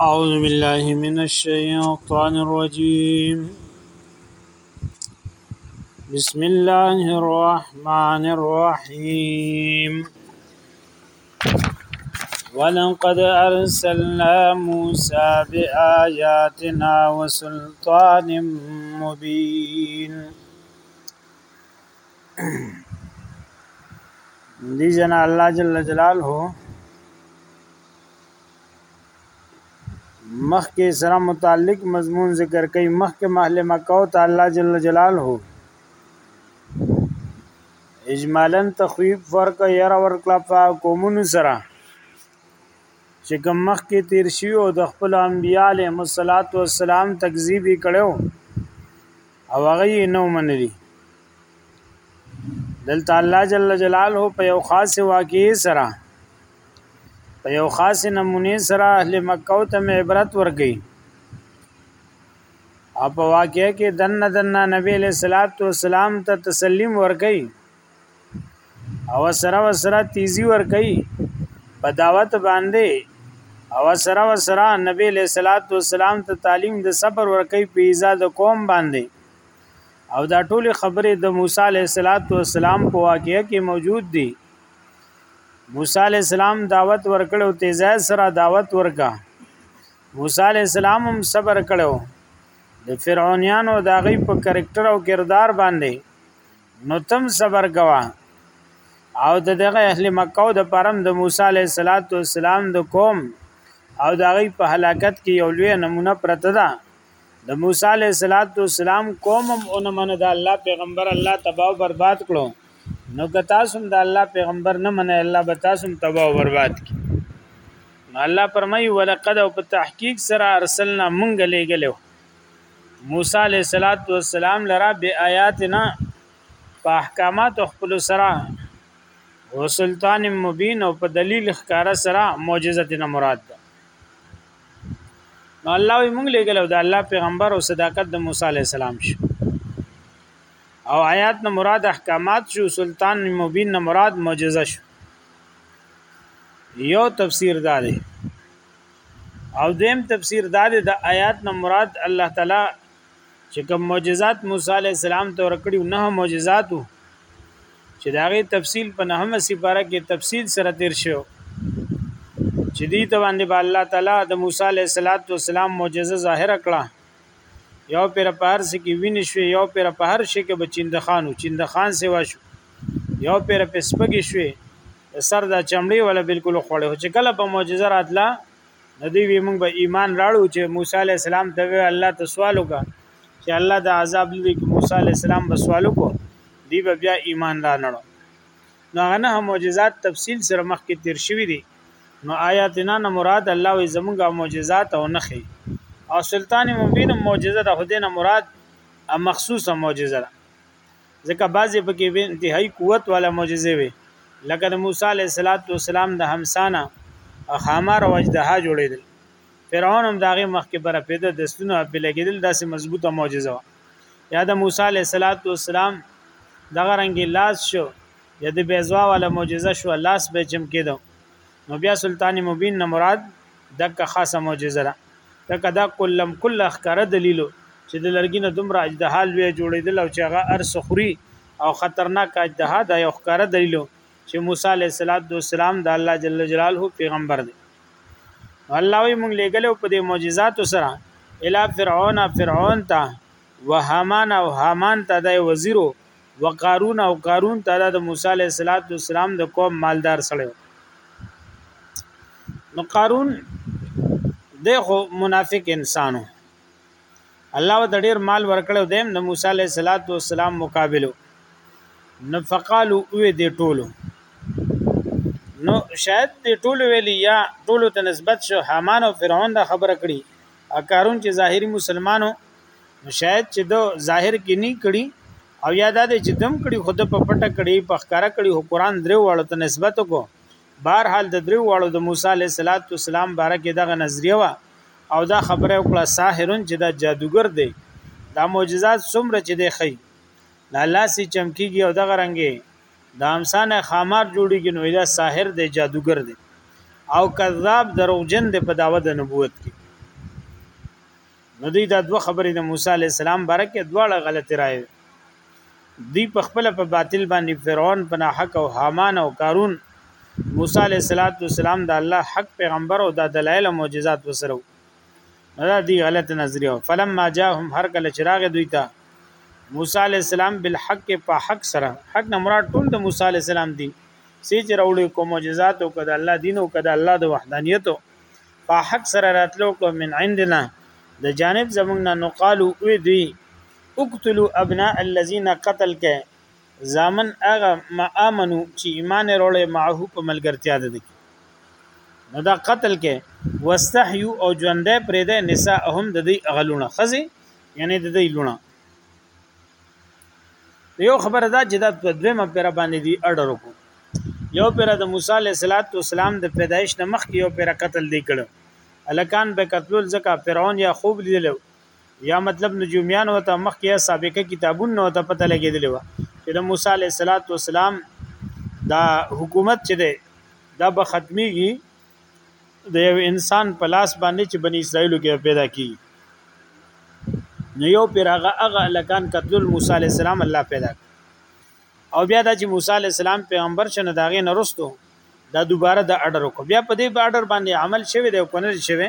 أعوذ بالله من الشيطان الرجيم بسم الله الرحمن الرحيم ولقد أرسلنا موسى بآياتنا وسلطان مبين دي جنا الله جل جلاله مخکې سره متعلق مضمون ذکر کوي مخکې محل مکه او تعالی جل جلاله اجمالا تخویب فرق ير ور کلا په قومونو سره چې کوم مخکې تیر شي او د خپل انبياله مصلات و سلام تکذیب کړو او هغه یې نو منلی دلته الله جل جلاله په یو خاص واقعي سره په یو خاص نمونه سره اهل مکه او ته عبرت ورګي او په واقعې کې دنه دنه نبی له صلوات و سلام ته تسلیم ورګي او سره وسره تیزی ورګي په دعوت باندې او سره وسره نبی له صلوات و سلام ته تعلیم د صبر ورګي په ایزا د قوم باندې او دا ټول خبره د موسی علیه السلام په واقعې کې موجود دي موسی علی السلام دعوت ورکړو تیزه سره دعوت ورکا موسی علی السلام هم صبر کړو د فرعونانو د غي په کریکټر او کردار باندې نو تم صبر کوا او د دغه اهل مکه د پرم د موسی علیه السلام د قوم او د غي په هلاکت کې یو لوی نمونه پرته ده د موسی علیه السلام قوم هم اون منه د الله پیغمبر الله تباہ او برباد کړو نو که تاسو د الله پیغمبر نه منه الله به تاسو تباہ او برباد کی نو الله فرمایي ولقد او په تحقیق سره ارسلنا مونږ لېګلو موسی علیہ الصلات والسلام لرا بی آیاتنا په احکامات خپل سره او سلطان مبین او په دلیل ښکارا سره معجزه نه مراد ده نو الله وی مونږ لګل او د الله پیغمبر او صداقت د موسی علی السلام شو او آیات نه مراد احکامات شو سلطان مبین نه مراد معجزه شو یو تفسیر دا دی او دیم تفسیر دا دی د آیات نه مراد الله تعالی چې کوم معجزات موسی علی السلام ته ورکړي نه معجزاتو چې دا غي تفصیل په نهمه سپاره کې تفصیل سره تیر شو چې دې ته باندې با الله تعالی د موسی علیه السلام معجزه ظاهر کړه یو پر پهر سي کې وینې شو یو پر پهر شي کې بچیند خانو چیند خان سیوا شو یو پر پسپګې شوې سر دا چمړي ولا بالکل خوړې چې کله په معجزه راتله ندی وی موږ به ایمان راړو چې موسی علی السلام ته وی الله ته سوال وکا چې الله د عذاب لري کې موسی علی السلام به سوال وکړو دی به بیا ایمان را نړو نو هغه نه معجزات تفصیل سره مخ کې تیر شوی دی نو آیاتنا نه مراد الله وی زمونږه معجزات او نخي او سلطان مبین معجزه ده خدای نه مراد مخصوصه معجزه ده ځکه بعضې پکې به انتهایی قوت والا معجزه وي لکه د موسی علیه السلام د همسانه خامار او اجدها جوړېدل فرعون هم داغه مخ کې بره پیدا د سونو په لګېدل داسې مضبوطه معجزه و یا د موسی علیه السلام دغه رنګي لاس شو یا د بیزوا والا معجزه شو لاس به چم کېدو نو بیا سلطان مبین نه مراد دغه خاصه معجزه ده ځکه دا کلم کل اخکاره دلیل چې د لرګي نه دومره اجدها لوی جوړېدل او چې هغه ارس خوري او خطرناک اجدها دا یو ښکاره دلیل چې موسی علیه السلام د الله جل جلاله پیغمبر دی الله وی مونږ لګلو په دې معجزات سره الی فرعون فرعون ته وهامان او هامان ته د وزیرو وقارون او قارون تعالی د موسی علیه السلام د قوم مالدار سره نو قارون دغه منافق انسانو الله د ډیر مال ورکړو دیم د موسی علیه السلام مقابلو نو فقالو وی دی ټولو نو شاید دی ټولو ویلی یا ټولو ته نسبت شو حامان او فرعون دا خبره کړي اکارون چې ظاهری مسلمانو نو شاید چې دو ظاهر کې نه کړي او یا دا چې دم کړي خود په پټه کړي په ښکارا کړي هو قران درې واړو ته نسبت کو بهر حال د درې واړو د موسی علیه السلام باره کې دغه نظریه وا او دا خبره وکړه ساحرون چې دا جادوګر دی دا معجزات څومره چې دی خي لا لاسي چمکیږي او دغه رنګي د امسانه خامار جوړیږي نو دا ساحر دی جادوګر دی او کذاب دروغجن دی په داوه د نبوت کې نو دوی دا دوه خبرې د موسی علی السلام باره کې دواړه غلطې راي دی په خپل په باطل باندې فرعون په حق او حامان او قارون موسی علی السلام د الله حق پیغمبر او د دلایل او معجزات وسره دا دی غلط نظریه فلما جاءهم هر کله چراغ دوی ته موسی علی السلام بالحق په حق سره حق نه مراد ټول د موسی علی السلام دي سې چې راوړي کوم معجزات او کده الله دین او کده الله د وحدانیت په حق سره راتلو کو من عندنا د جانب زمونږ نه نو قالو وی دوی اقتلوا ابناء الذين قتل کې زامن هغه ما امنو چې ایمان وروړي معه په ملګرتیا ده نو دا قتل کې واستحيو او ژوندې پرې ده نساءهم د دې اغلونه خزي یعنی د دې لونه یو خبره دا چې دا په دویمه پیره باندې دی اډر وکړو یو پیره د موسی علیه السلام د پیدایش نه مخکې یو پیره قتل دی کړو الکان به قتلول ځکه فرعون یا خوب لیدل یا مطلب نجومیان وته مخکې سابقه کتابونه نو ته پته لګېدلی و چې د موسی علیه السلام دا حکومت چې دی دا به ختميږي د یو انسان په لاس باندې چې بنی اسرائیل کې پیدا کی نو یو پر هغه هغه لکان قتل موسی علی السلام الله پیدا او بیا دا چې موسی علی السلام پیغمبر شنه داغه نرستو دا دوباره د اډر کو بیا په دې اډر باندې عمل شوی دی او کنه شوی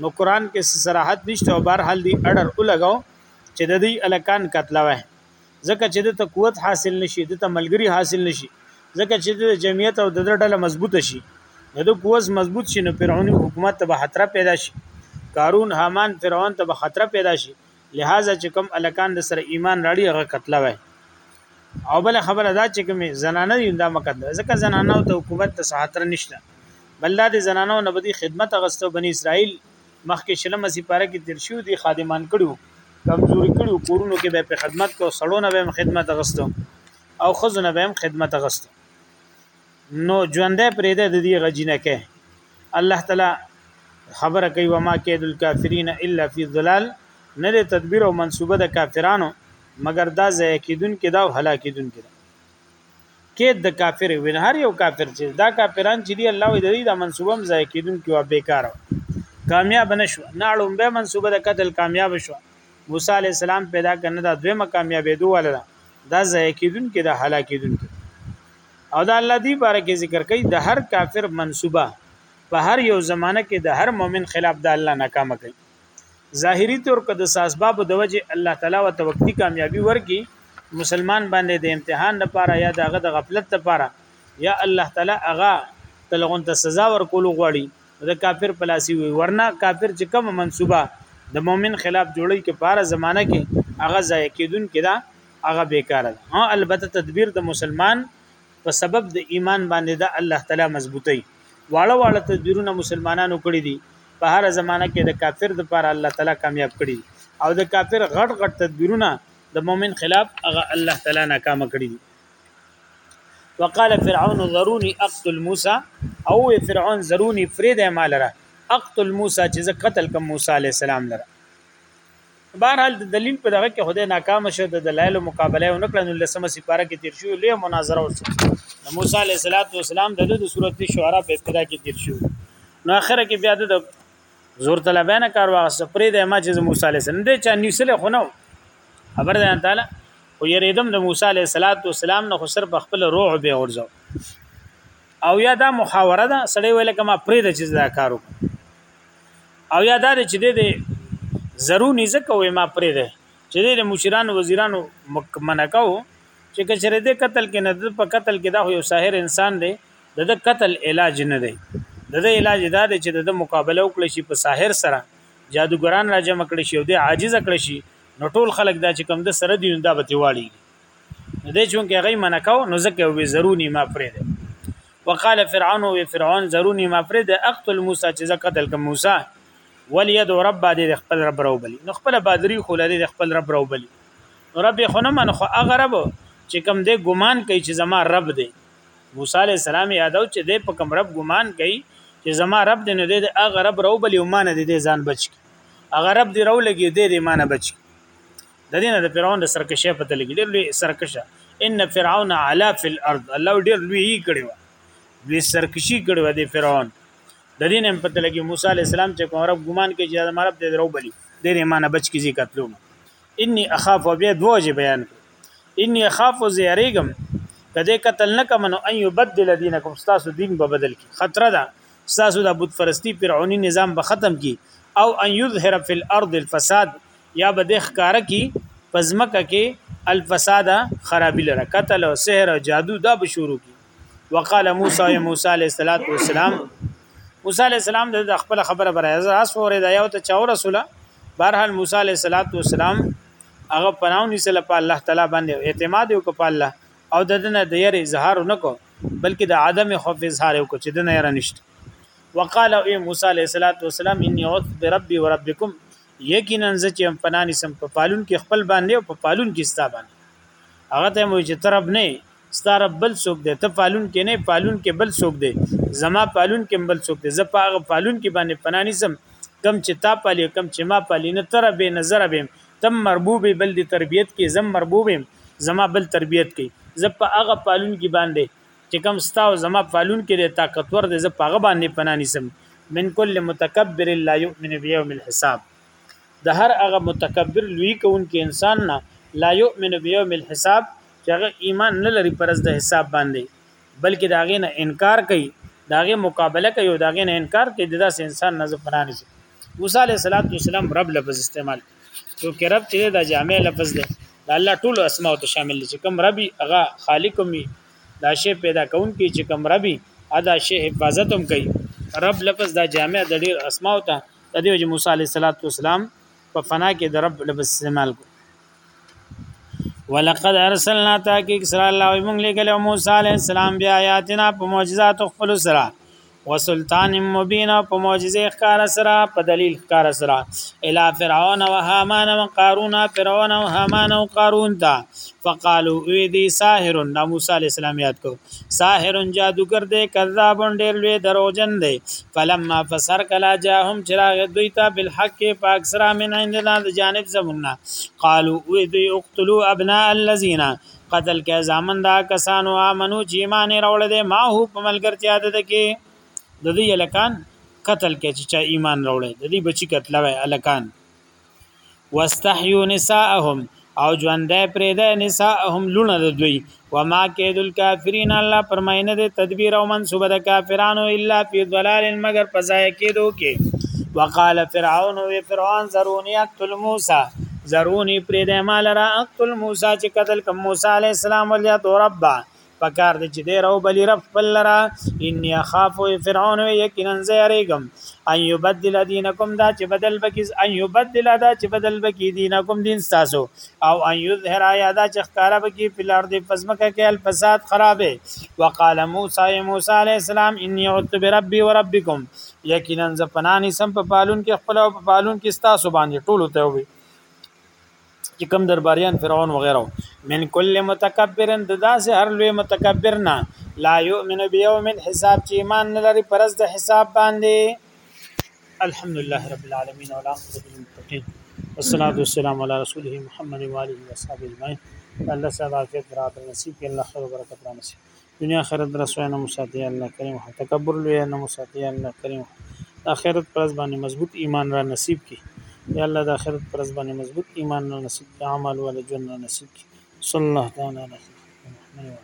نو قران کې صراحت نشته او بهر حال دی اډر ولګاو چې د دې الکان قتلوه ځکه چې د قوت حاصل نشي د ملګری حاصل نشي ځکه چې د جمعیت او د ډله مضبوطه شي د قوت مضبوط شي نو فرعوني حکومت ته به خطر پیدا شي قارون هامان فرعون ته به خطر پیدا شي لہذا چې کوم الکان د سره ایمان راړي هغه قتل وای او بل خبره دا چې کوم زنانه دي دا مقدمه ځکه زنانه او حکومت ته خطر نشته بلدا د زنانو نبدي خدمت غستو بنی اسرائیل مخکې شلمه سپاره کې تیر شو دي خادمان کړو کمزوري کړو کورونو کې به په خدمت کو سړونه به خدمت غستو او خزونه به خدمت غستو نو ژوندې پرېده د دې غجینه کې الله تعالی خبره کوي وما کید الکافرین الا فی ظلال نه د تدبیر او منصوبه د کافرانو مګر دا ځای کیدون کې دا او هلاکیدون کې کې د کافر وین هر یو کافر چې دا کافران چې دی الله وی د دې د منسوبه مزای کیدون کې وا بیکار کامیاب نشو نه اړم به منسوبه د قتل کامیاب شو موسی علی السلام پیدا کنه دا دویمه کامیابې دوه ولدا دا ځای کیدون کې دا هلاک کیدون کې او دا الله دی بارک ذکر کوي د هر کافر منسوبه په هر یو زمانہ کې د هر مؤمن خلاف د الله ناکام کوي ظاهری طور که د اسباب د وجه الله تعالی او توکتی کامیابی ورکی مسلمان باندې د امتحان لپاره یا دغه د غفلت لپاره یا الله تعالی هغه تلغون ته سزا ورکول غواړي د کافر پلاسی وي ورنه کافر چې کوم منسوبه د مؤمن خلاف جوړي کې پاره زمانہ کې هغه ځای کېدون کې دا هغه بیکاره ده البته تدبیر د مسلمان په سبب د ایمان باندې د الله تعالی مضبوطی واړه واړه تدبیرونه مسلمانانو کړی دي په هر زمانہ کې د کافر د پر الله تعالی کامیاب کړی او د کافر غټ غټ تدبیرونه د مؤمن خلاف هغه الله تعالی ناکام کړی دي وقال فرعون ذروني اقتل موسى او فرعون ذروني فريد مالره اقتل موسى چې زه قتل کوم موسی عليه السلام لره بهرحال د دلیل په دغه کې خدای ناکام شو د دلایلو مقابله یې ونکړه نو لسمه سپاره کې تیر شو لوی مناظره وسوه د موسی علیه السلام د د سورته شعرا په ابتدا کې تیر شو نو اخره کې بیا د زور طلبانه کار واغسته پرې د ما چې موسی علیه السلام دې چا نیوسله خو نو خبر ده تعالی او یریدم د موسی علیه السلام نه خو سر په خپل روح به ورځو او یا دا محاوره ده سړی ویل کما پرې د چې دا کارو او یا دا چې د زرونی زکه وې ما پرې ده چې د مشران وزیرانو منکاو چې کچره د قتل کې نه په قتل کې دا یو ساحر انسان دی د قتل علاج نه دی د دې علاج دا دی چې د مقابله وکړي شي په ساحر سره جادوګران را جمع کړي شي او د عاجز کړي شي نو ټول خلک دا چې کم د سره دی دا به تیواړي د چون کې غي منکاو نو زکه وې زرونی ما پرې ده وقال فرعون و فرعون زرونی ما پرې د اقتل موسی چې زه قتل کوم موسی ولید رب دې خپل رب راوبلی نو خپل بادری خو لري خپل رب راوبلی نو رب خو نه من خو هغه رب چې کوم دې ګمان کوي چې زما رب دې موسی علی السلام یادو چې دې په کوم رب ګمان کوي چې زما رب دې نو دې هغه رب راوبلی او مان دې ځان بچ کی هغه رب دې راولګي دې دې مان بچ کی د دینه د فرعون د سرکشه په تل کې ډېر لوی سرکشه ان فرعون علا فی الارض الله ډېر لوی کړی و لوی سرکشي کړی و د فرعون د دینه په تل کې موسی علی السلام چې کوم رب ګمان کې چې د مرب دې درو بلی دې نه مان بچ کیږي قتلو انی اخاف بیا دوجه بیان انی اخاف زیریګم کده قتل نه کوم نو ان یبدل دینکم تاسو دین به بدل کی خطر ده تاسو د بت فرستی فرعونی نظام به ختم کی او ان یظهر فی الارض الفساد یا به د ښکارا کی پزمکه کې الفساد خرابی لره قتل او سحر او جادو دا به شروع کی وقال موسی یا موسی علیہ الصلوۃ والسلام موسی علیہ السلام د خپل خبره بر اعتراض فورې دا یو ته چا رسوله بهرحال موسی علیہ الصلوۃ والسلام هغه پناو نیسله په الله تعالی باندې اعتماد وکړ په الله او د دنه د یری اظهار نکو بلکې د عدم خوف اظهار وکړ چې دنه یره نشته وقال اے موسی علیہ الصلوۃ والسلام انی اعوذ بربی وربکم یقینا زه چې پناه نسم په پالون کې خپل باندې او په پالون کې ستا باندې هغه ته مو چې ترب نه ستاره بل څوک دی ته پالون کې نه پالون کې بل څوک دی زما پالون کې بل څوک دی زه په هغه پالون کې باندې پناه نسم کم چې تا پالي کم چې ما پالي نه تر به نظر به تم مربوب بل دی تربيت کې زم مربوب زما بل تربيت کې زه په هغه پالون کې باندې چې کوم ستا او زما پالون کې دی طاقتور دی زه پاغه باندې پناه نیسم من کل متکبر لا یؤمن بیوم الحساب د هر هغه متکبر لوی کوونکې انسان نه لا یؤمن بیوم الحساب چې هغه ایمان نه لري پرز د حساب باندې بلکې دا غي نه انکار کوي دا غي مقابله کوي او دا غي نه انکار کوي د داس انسان نه پناه نشي موسی عليه السلام رب لفظ استعمال جو کې رب چې دا جامع لفظ دی دا الله ټول اسماء ته شامل دي کوم ربي هغه خالق می دا شی پیدا کون کی چې کوم ربي ادا شی حفاظت هم کوي رب لفظ دا جامع د ډیر اسماء ته د دیو چې موسی علیه السلام په فنا کې د رب لفظ استعمال کو ولقد ارسلنا تاکي اسرائيل او موږ لګل موسی عليه السلام بیا آیاتنا په معجزات خپل سره وسلطان مبین او په معجزه ښکار سره په دلیل ښکار سره الی فرعون او هامان او قارون فرعون او هامان او قارون تا فقالو وی دی ساحر د موسی علی السلام یاد کو ساحر جادوګر دی کذاب ډیر لوی دروغجن دی فلما فسر کلا جاهم چراغ دوی ته بالحق پاک سره من عندنا د جانب زمونږ قالو وی دی اقتلوا ابناء الذين قتل کې ځامن دا کسانو امنو چې ایمان راوړل دي ما هو په ملګرتیا ده کې د دې الکان قتل کې چې ایمان راوړل دي بچی قتل وای الکان واستحيوا نساءهم او ژوندې پرې ده نساءهم لونه د دوی وما کید الکافرین الله پرماینه ده تدبیر او منسوبه د کافرانو الا فی ضلال مگر پزای کېدو کې وقال فرعون و فرعون زرونی اقتل موسی زرونی پرې د مال را اقتل موسی چې قتل کوم موسی علی السلام ولیا تو رب پکار دې چې دې رو بلی رب خپل لرا انی اخاف فرعون یقینا زیریګم ان یبدل دینکم دا چې بدل بکی ان یبدل دا چې بدل بکی دینکم دین تاسو او ان یظهر یا دا چې ښکارا بکی پلار دې پزمکه کې الفساد خرابې وقال موسی موسی علی السلام انی عتب ربی وربکم یقینا ز پناه نیسم په پالون کې خپل او په پالون کې ستاسو باندې ټول ته وي چې کم درباریان فرعون وغیرہ من کل متکبرن د داسې هر لوی متکبر نه لا یؤمن بیوم الحساب چې ایمان نه لري پرز د حساب باندې الحمدلله رب العالمین او الاخره للمتقین والصلاه والسلام علی رسوله محمد و علیه وصحبه اجمعین الله سبحانه و تعالی نصیب کړي الله خیر او برکت را نصیب دنیا آخرت رسوای نه مو ساتي الله کریم تکبر لوی نه مو ساتي الله کریم آخرت پرز باندې مضبوط ایمان را نصیب کی یا الله د آخرت پرز باندې مضبوط ایمان را نصیب کی عمل ول جن را نصیب کی صلی الله تعالی علیه وسلم